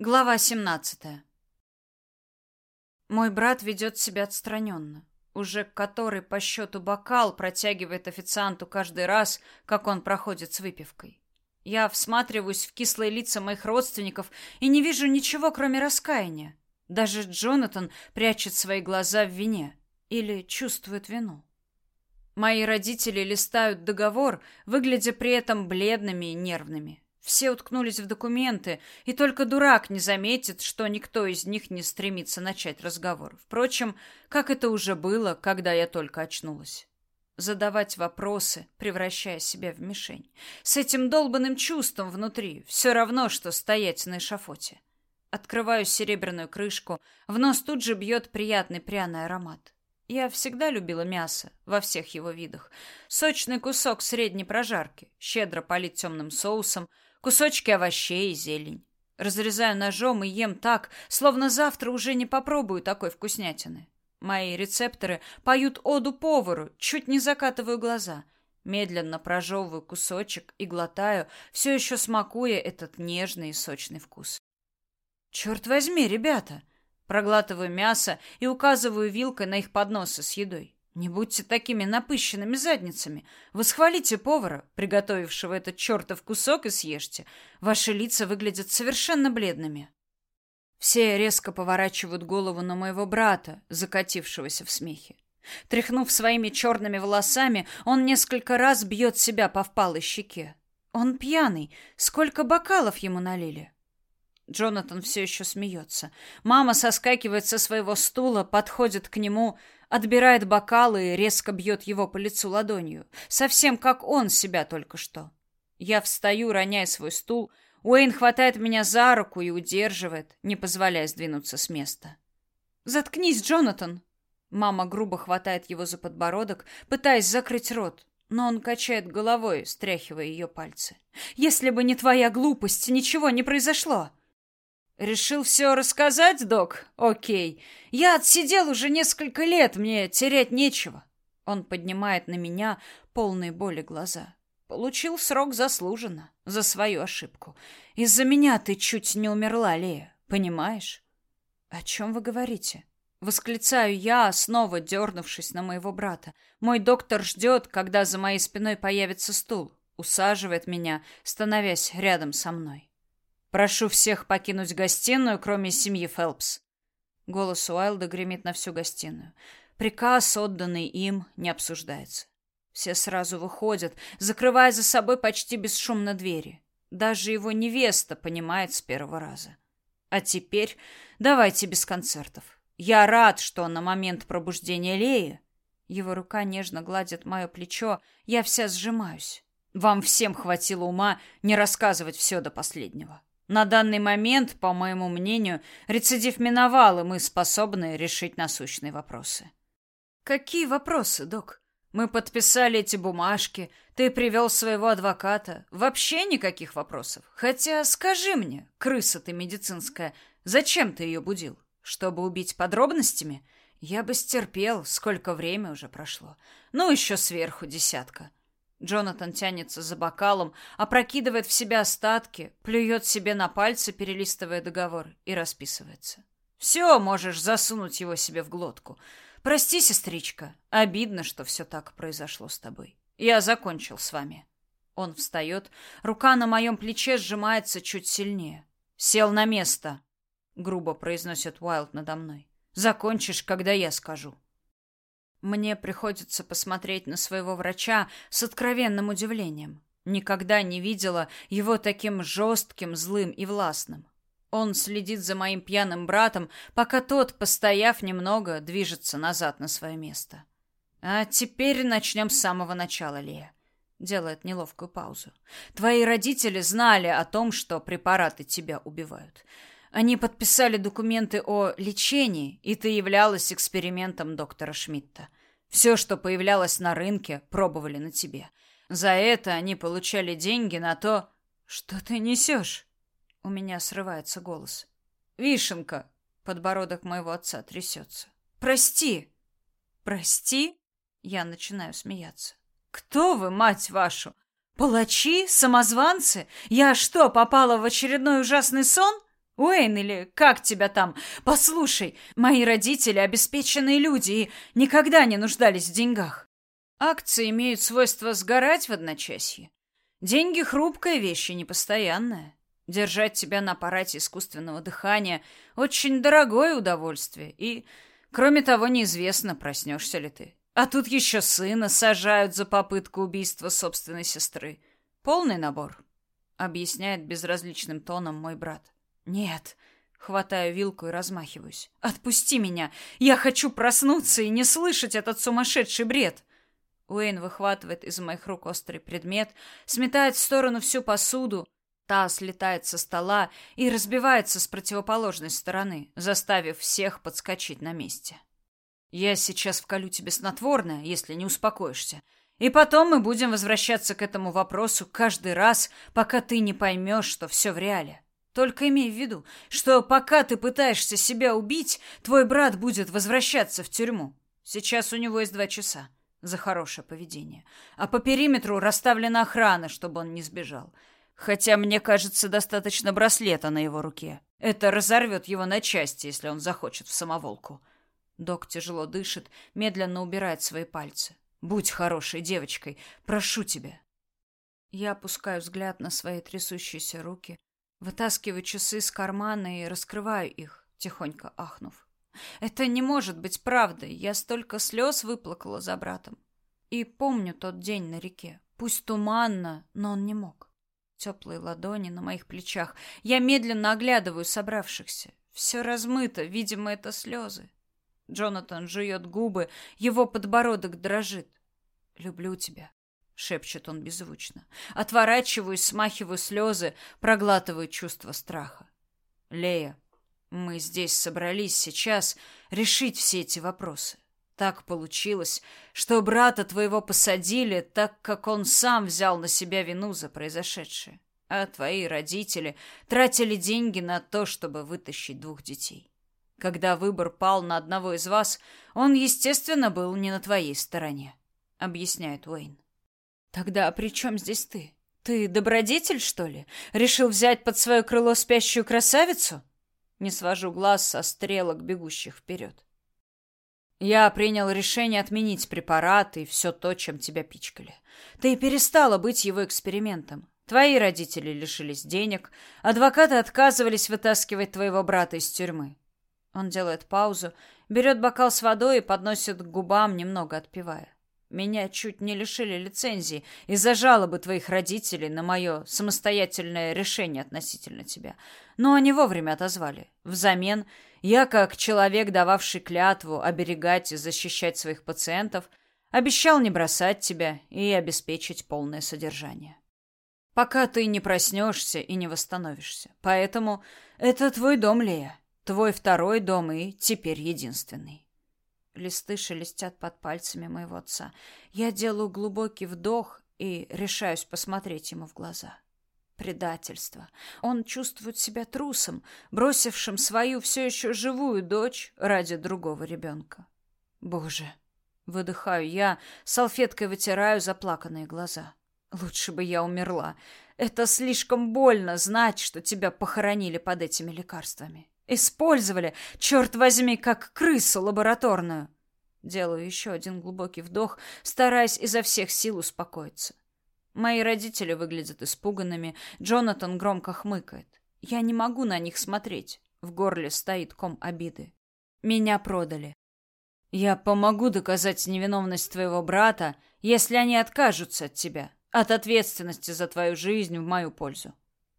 Глава 17. Мой брат ведет себя отстраненно. Уже который по счету бокал протягивает официанту каждый раз, как он проходит с выпивкой. Я всматриваюсь в кислые лица моих родственников и не вижу ничего, кроме раскаяния. Даже Джонатан прячет свои глаза в вине или чувствует вину. Мои родители листают договор, выглядя при этом бледными и нервными. Все уткнулись в документы, и только дурак не заметит, что никто из них не стремится начать разговор. Впрочем, как это уже было, когда я только очнулась. Задавать вопросы, превращая себя в мишень. С этим долбанным чувством внутри все равно, что стоять на эшафоте. Открываю серебряную крышку, в нос тут же бьет приятный пряный аромат. Я всегда любила мясо во всех его видах. Сочный кусок средней прожарки, щедро полит темным соусом, кусочки овощей и зелень. Разрезаю ножом и ем так, словно завтра уже не попробую такой вкуснятины. Мои рецепторы поют оду повару, чуть не закатываю глаза. Медленно прожевываю кусочек и глотаю, все еще смакуя этот нежный и сочный вкус. Черт возьми, ребята! Проглатываю мясо и указываю вилкой на их подносы с едой. Не будьте такими напыщенными задницами. Восхвалите повара, приготовившего этот чертов кусок, и съешьте. Ваши лица выглядят совершенно бледными. Все резко поворачивают голову на моего брата, закатившегося в смехе. Тряхнув своими черными волосами, он несколько раз бьет себя по впалой щеке. Он пьяный. Сколько бокалов ему налили? Джонатан все еще смеется. Мама соскакивает со своего стула, подходит к нему, отбирает бокалы и резко бьет его по лицу ладонью. Совсем как он себя только что. Я встаю, роняя свой стул. Уэйн хватает меня за руку и удерживает, не позволяя сдвинуться с места. «Заткнись, Джонатан!» Мама грубо хватает его за подбородок, пытаясь закрыть рот, но он качает головой, стряхивая ее пальцы. «Если бы не твоя глупость, ничего не произошло!» Решил все рассказать, док? Окей. Я отсидел уже несколько лет, мне терять нечего. Он поднимает на меня полные боли глаза. Получил срок заслуженно, за свою ошибку. Из-за меня ты чуть не умерла, Лея, понимаешь? О чем вы говорите? Восклицаю я, снова дернувшись на моего брата. Мой доктор ждет, когда за моей спиной появится стул. Усаживает меня, становясь рядом со мной. Прошу всех покинуть гостиную, кроме семьи Фелпс. Голос Уайлда гремит на всю гостиную. Приказ, отданный им, не обсуждается. Все сразу выходят, закрывая за собой почти бесшумно двери. Даже его невеста понимает с первого раза. А теперь давайте без концертов. Я рад, что на момент пробуждения Леи его рука нежно гладит мое плечо, я вся сжимаюсь. Вам всем хватило ума не рассказывать все до последнего. На данный момент, по моему мнению, рецидив миновал, и мы способны решить насущные вопросы. Какие вопросы, док? Мы подписали эти бумажки, ты привел своего адвоката. Вообще никаких вопросов. Хотя скажи мне, крыса ты медицинская, зачем ты ее будил? Чтобы убить подробностями? Я бы стерпел, сколько время уже прошло. Ну, еще сверху десятка. Джонатан тянется за бокалом, опрокидывает в себя остатки, плюет себе на пальцы, перелистывая договор, и расписывается. «Все, можешь засунуть его себе в глотку. Прости, сестричка, обидно, что все так произошло с тобой. Я закончил с вами». Он встает, рука на моем плече сжимается чуть сильнее. «Сел на место», — грубо произносит Уайлд надо мной. «Закончишь, когда я скажу». Мне приходится посмотреть на своего врача с откровенным удивлением. Никогда не видела его таким жестким, злым и властным. Он следит за моим пьяным братом, пока тот, постояв немного, движется назад на свое место. А теперь начнем с самого начала, Лея. Делает неловкую паузу. Твои родители знали о том, что препараты тебя убивают. Они подписали документы о лечении, и ты являлась экспериментом доктора Шмидта. Все, что появлялось на рынке, пробовали на тебе. За это они получали деньги на то, что ты несешь. У меня срывается голос. Вишенка. Подбородок моего отца трясется. Прости. Прости? Я начинаю смеяться. Кто вы, мать вашу? Палачи? Самозванцы? Я что, попала в очередной ужасный сон? Уэйн или как тебя там? Послушай, мои родители обеспеченные люди и никогда не нуждались в деньгах. Акции имеют свойство сгорать в одночасье. Деньги — хрупкая вещь и непостоянная. Держать тебя на аппарате искусственного дыхания — очень дорогое удовольствие, и, кроме того, неизвестно, проснешься ли ты. А тут еще сына сажают за попытку убийства собственной сестры. Полный набор, — объясняет безразличным тоном мой брат. Нет, хватаю вилку и размахиваюсь. Отпусти меня, я хочу проснуться и не слышать этот сумасшедший бред. Уэйн выхватывает из моих рук острый предмет, сметает в сторону всю посуду, та слетает со стола и разбивается с противоположной стороны, заставив всех подскочить на месте. Я сейчас вколю тебе снотворное, если не успокоишься. И потом мы будем возвращаться к этому вопросу каждый раз, пока ты не поймешь, что все в реале. Только имей в виду, что пока ты пытаешься себя убить, твой брат будет возвращаться в тюрьму. Сейчас у него есть два часа за хорошее поведение. А по периметру расставлена охрана, чтобы он не сбежал. Хотя, мне кажется, достаточно браслета на его руке. Это разорвет его на части, если он захочет в самоволку. Док тяжело дышит, медленно убирает свои пальцы. «Будь хорошей девочкой, прошу тебя». Я опускаю взгляд на свои трясущиеся руки, вытаскиваю часы из кармана и раскрываю их, тихонько ахнув. Это не может быть правдой. Я столько слез выплакала за братом. И помню тот день на реке. Пусть туманно, но он не мог. Теплые ладони на моих плечах. Я медленно оглядываю собравшихся. Все размыто, видимо, это слезы. Джонатан жует губы, его подбородок дрожит. «Люблю тебя», — шепчет он беззвучно. Отворачиваюсь, смахиваю слезы, проглатываю чувство страха. «Лея, мы здесь собрались сейчас решить все эти вопросы. Так получилось, что брата твоего посадили, так как он сам взял на себя вину за произошедшее. А твои родители тратили деньги на то, чтобы вытащить двух детей. Когда выбор пал на одного из вас, он, естественно, был не на твоей стороне, объясняет Уэйн. Тогда при чем здесь ты? Ты добродетель, что ли? Решил взять под свое крыло спящую красавицу? Не свожу глаз со стрелок, бегущих вперед. Я принял решение отменить препараты и все то, чем тебя пичкали. Ты перестала быть его экспериментом. Твои родители лишились денег, адвокаты отказывались вытаскивать твоего брата из тюрьмы. Он делает паузу, берет бокал с водой и подносит к губам, немного отпивая. Меня чуть не лишили лицензии из-за жалобы твоих родителей на мое самостоятельное решение относительно тебя. Но они вовремя отозвали. Взамен я, как человек, дававший клятву оберегать и защищать своих пациентов, обещал не бросать тебя и обеспечить полное содержание. Пока ты не проснешься и не восстановишься. Поэтому это твой дом, Лея. Твой второй дом и теперь единственный. Листы шелестят под пальцами моего отца. Я делаю глубокий вдох и решаюсь посмотреть ему в глаза. Предательство. Он чувствует себя трусом, бросившим свою все еще живую дочь ради другого ребенка. Боже, выдыхаю я, салфеткой вытираю заплаканные глаза. Лучше бы я умерла. Это слишком больно знать, что тебя похоронили под этими лекарствами. Использовали, черт возьми, как крысу лабораторную. Делаю еще один глубокий вдох, стараясь изо всех сил успокоиться. Мои родители выглядят испуганными. Джонатан громко хмыкает. Я не могу на них смотреть. В горле стоит ком обиды. Меня продали. Я помогу доказать невиновность твоего брата, если они откажутся от тебя, от ответственности за твою жизнь в мою пользу.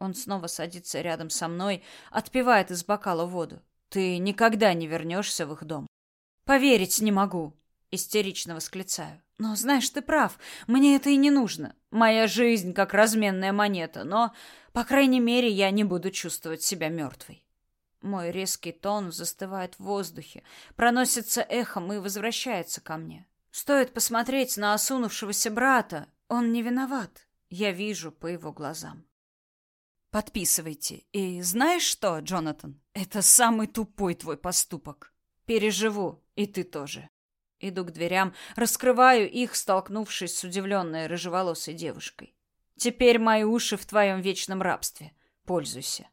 Он снова садится рядом со мной, отпивает из бокала воду. Ты никогда не вернешься в их дом. Поверить не могу, истерично восклицаю. Но знаешь, ты прав. Мне это и не нужно. Моя жизнь как разменная монета, но, по крайней мере, я не буду чувствовать себя мертвой. Мой резкий тон застывает в воздухе, проносится эхом и возвращается ко мне. Стоит посмотреть на осунувшегося брата. Он не виноват. Я вижу по его глазам. Подписывайте. И знаешь что, Джонатан? Это самый тупой твой поступок. Переживу, и ты тоже. Иду к дверям, раскрываю их, столкнувшись с удивленной рыжеволосой девушкой. Теперь мои уши в твоем вечном рабстве. Пользуйся.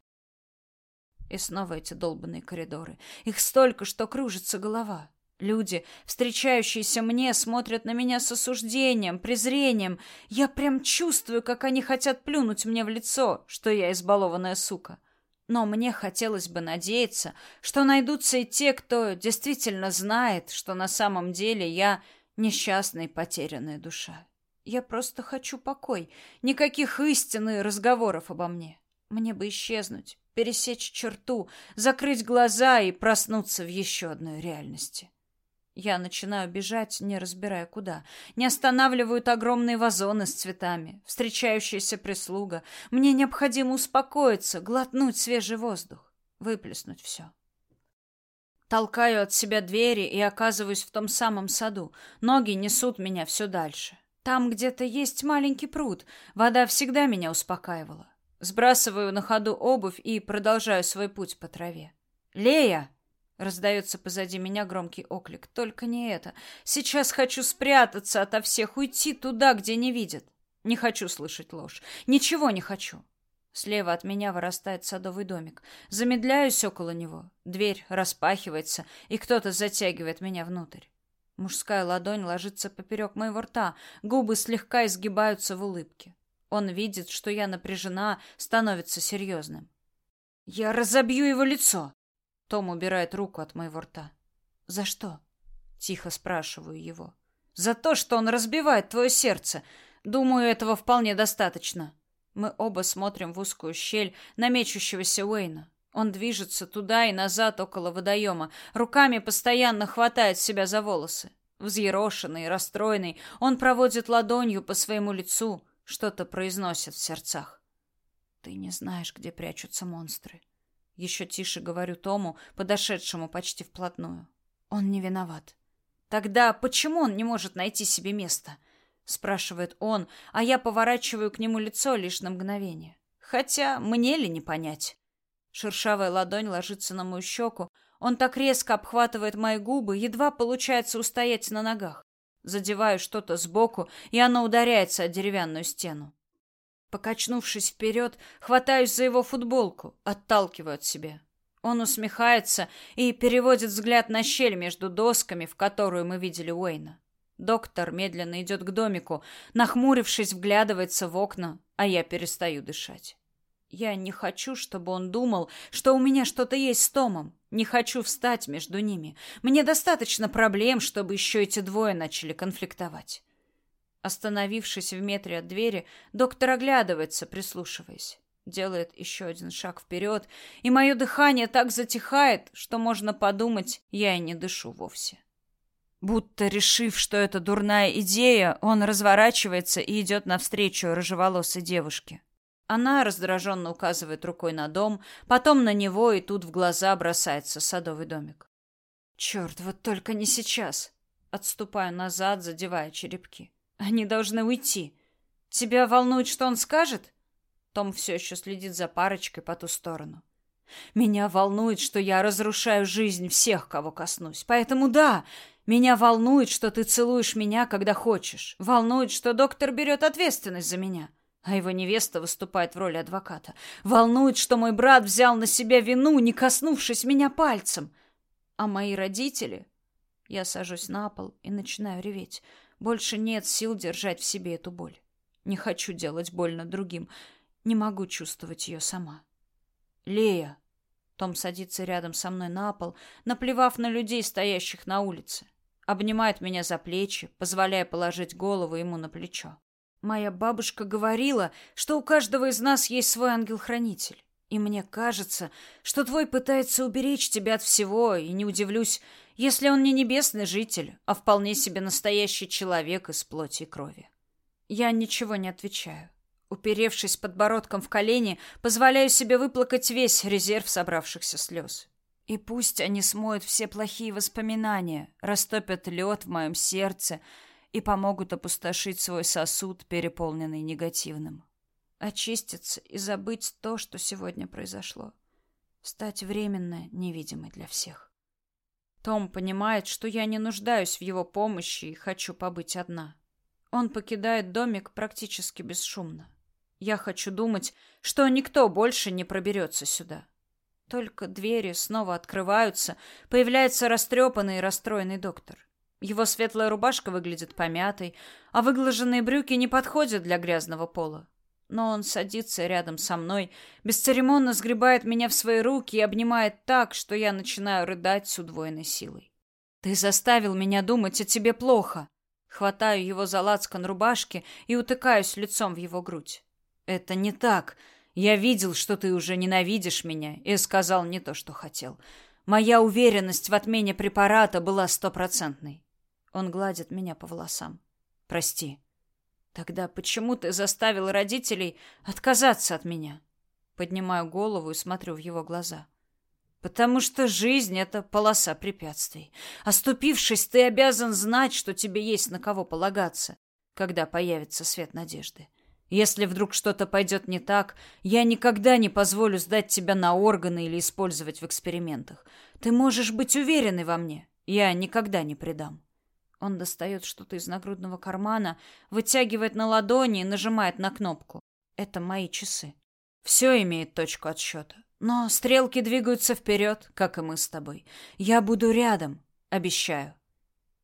И снова эти долбанные коридоры. Их столько, что кружится голова. Люди, встречающиеся мне, смотрят на меня с осуждением, презрением. Я прям чувствую, как они хотят плюнуть мне в лицо, что я избалованная сука. Но мне хотелось бы надеяться, что найдутся и те, кто действительно знает, что на самом деле я несчастная потерянная душа. Я просто хочу покой, никаких истин и разговоров обо мне. Мне бы исчезнуть, пересечь черту, закрыть глаза и проснуться в еще одной реальности. Я начинаю бежать, не разбирая куда. Не останавливают огромные вазоны с цветами, встречающаяся прислуга. Мне необходимо успокоиться, глотнуть свежий воздух, выплеснуть все. Толкаю от себя двери и оказываюсь в том самом саду. Ноги несут меня все дальше. Там где-то есть маленький пруд. Вода всегда меня успокаивала. Сбрасываю на ходу обувь и продолжаю свой путь по траве. «Лея!» Раздается позади меня громкий оклик. Только не это. Сейчас хочу спрятаться ото всех, уйти туда, где не видят. Не хочу слышать ложь. Ничего не хочу. Слева от меня вырастает садовый домик. Замедляюсь около него. Дверь распахивается, и кто-то затягивает меня внутрь. Мужская ладонь ложится поперек моего рта, губы слегка изгибаются в улыбке. Он видит, что я напряжена, становится серьезным. «Я разобью его лицо!» Том убирает руку от моего рта. «За что?» — тихо спрашиваю его. «За то, что он разбивает твое сердце. Думаю, этого вполне достаточно». Мы оба смотрим в узкую щель намечущегося Уэйна. Он движется туда и назад около водоема, руками постоянно хватает себя за волосы. Взъерошенный, расстроенный, он проводит ладонью по своему лицу, что-то произносит в сердцах. «Ты не знаешь, где прячутся монстры», еще тише говорю Тому, подошедшему почти вплотную. Он не виноват. Тогда почему он не может найти себе место? спрашивает он, а я поворачиваю к нему лицо лишь на мгновение. Хотя мне ли не понять? Шершавая ладонь ложится на мою щеку. Он так резко обхватывает мои губы, едва получается устоять на ногах. Задеваю что-то сбоку, и оно ударяется о деревянную стену. Покачнувшись вперед, хватаюсь за его футболку, отталкиваю от себя. Он усмехается и переводит взгляд на щель между досками, в которую мы видели Уэйна. Доктор медленно идет к домику, нахмурившись, вглядывается в окна, а я перестаю дышать. Я не хочу, чтобы он думал, что у меня что-то есть с Томом. Не хочу встать между ними. Мне достаточно проблем, чтобы еще эти двое начали конфликтовать. Остановившись в метре от двери, доктор оглядывается, прислушиваясь. Делает еще один шаг вперед, и мое дыхание так затихает, что можно подумать, я и не дышу вовсе. Будто решив, что это дурная идея, он разворачивается и идет навстречу рыжеволосой девушке. Она раздраженно указывает рукой на дом, потом на него, и тут в глаза бросается садовый домик. Черт, вот только не сейчас. Отступаю назад, задевая черепки. Они должны уйти. Тебя волнует, что он скажет? Том все еще следит за парочкой по ту сторону. Меня волнует, что я разрушаю жизнь всех, кого коснусь. Поэтому да, меня волнует, что ты целуешь меня, когда хочешь. Волнует, что доктор берет ответственность за меня, а его невеста выступает в роли адвоката. Волнует, что мой брат взял на себя вину, не коснувшись меня пальцем. А мои родители... Я сажусь на пол и начинаю реветь. Больше нет сил держать в себе эту боль. Не хочу делать больно другим. Не могу чувствовать ее сама. Лея. Том садится рядом со мной на пол, наплевав на людей, стоящих на улице. Обнимает меня за плечи, позволяя положить голову ему на плечо. Моя бабушка говорила, что у каждого из нас есть свой ангел-хранитель. И мне кажется, что твой пытается уберечь тебя от всего, и не удивлюсь, если он не небесный житель, а вполне себе настоящий человек из плоти и крови. Я ничего не отвечаю. Уперевшись подбородком в колени, позволяю себе выплакать весь резерв собравшихся слез. И пусть они смоют все плохие воспоминания, растопят лед в моем сердце и помогут опустошить свой сосуд, переполненный негативным. Очиститься и забыть то, что сегодня произошло. Стать временно невидимой для всех. Том понимает, что я не нуждаюсь в его помощи и хочу побыть одна. Он покидает домик практически бесшумно. Я хочу думать, что никто больше не проберется сюда. Только двери снова открываются, появляется растрепанный и расстроенный доктор. Его светлая рубашка выглядит помятой, а выглаженные брюки не подходят для грязного пола. Но он садится рядом со мной, бесцеремонно сгребает меня в свои руки и обнимает так, что я начинаю рыдать с удвоенной силой. «Ты заставил меня думать о тебе плохо!» Хватаю его за лацкан рубашки и утыкаюсь лицом в его грудь. «Это не так. Я видел, что ты уже ненавидишь меня, и сказал не то, что хотел. Моя уверенность в отмене препарата была стопроцентной. Он гладит меня по волосам. Прости. Тогда почему ты заставил родителей отказаться от меня? Поднимаю голову и смотрю в его глаза. Потому что жизнь — это полоса препятствий. Оступившись, ты обязан знать, что тебе есть на кого полагаться, когда появится свет надежды. Если вдруг что-то пойдет не так, я никогда не позволю сдать тебя на органы или использовать в экспериментах. Ты можешь быть уверенной во мне. Я никогда не предам. Он достает что-то из нагрудного кармана, вытягивает на ладони и нажимает на кнопку. Это мои часы. Все имеет точку отсчета. Но стрелки двигаются вперед, как и мы с тобой. Я буду рядом, обещаю.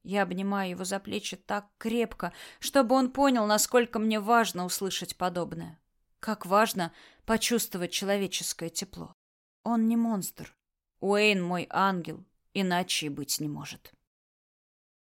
Я обнимаю его за плечи так крепко, чтобы он понял, насколько мне важно услышать подобное. Как важно почувствовать человеческое тепло. Он не монстр. Уэйн мой ангел, иначе и быть не может.